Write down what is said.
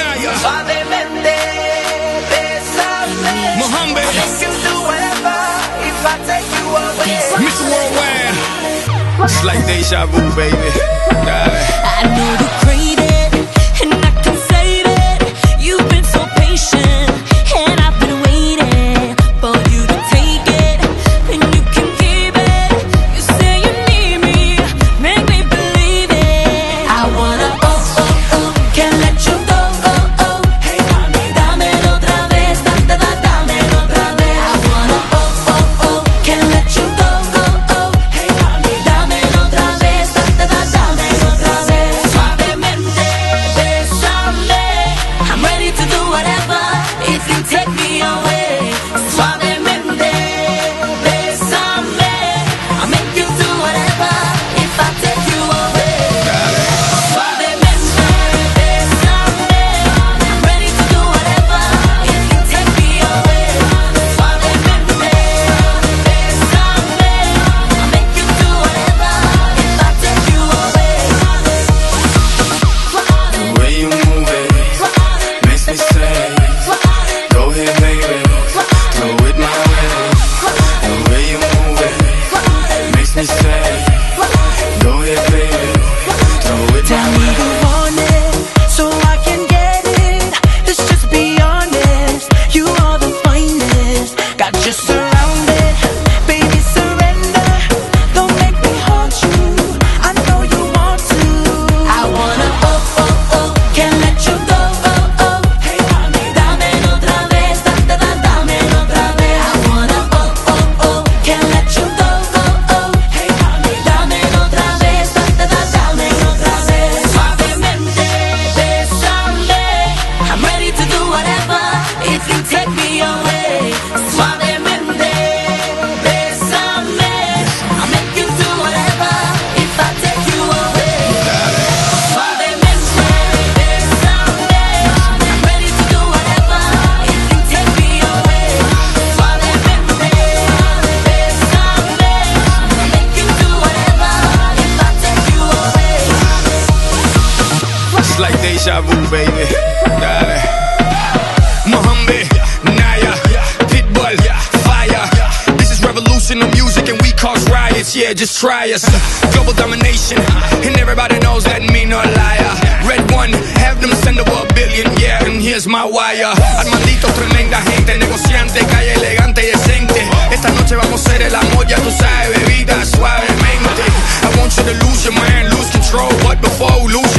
Nayer. Mohombi. You. Mr. Worldwide. It's like deja vu, baby. I know the like deja vu, baby. Got it. Mohombi, Nayer, Pitbull, Fire. This is revolution music and we cause riots. Yeah, just try us. Global domination, and everybody knows that me no liar. RedOne, have them send over a billion. Yeah, and here's my wire. Al tremenda gente, negociante, calle elegante y decente. Esta noche vamos a ser el amor, ya tú sabes, bebida suavemente. I want you to lose your mind, lose control, but before lose